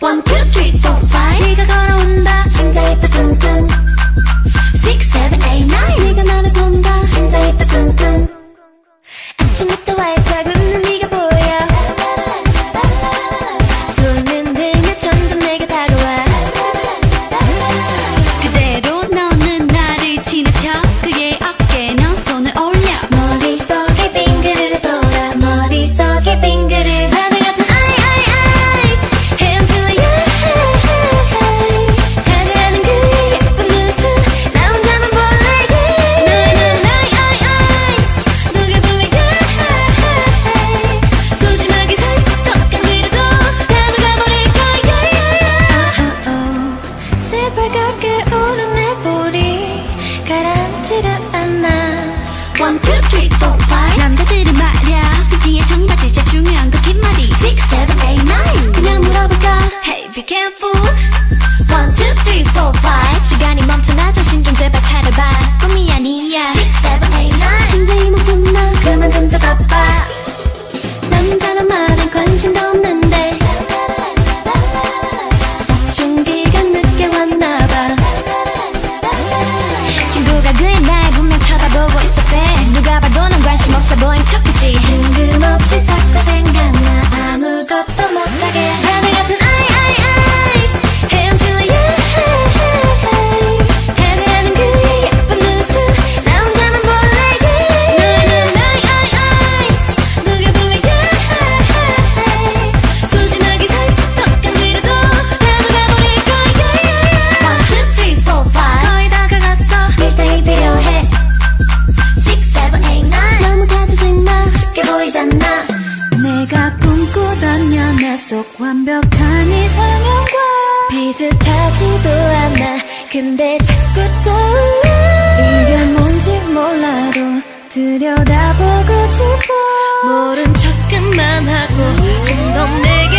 One, two, three, four, five. 네가 걸어온다. 심장 내가 꿈꾸던 연애 속 완벽한 이상형과 비슷하지도 않아. 근데 자꾸 떠올라. 이게 뭔지 몰라도 들여다보고 싶어. 모른 척만 하고 좀 더 내게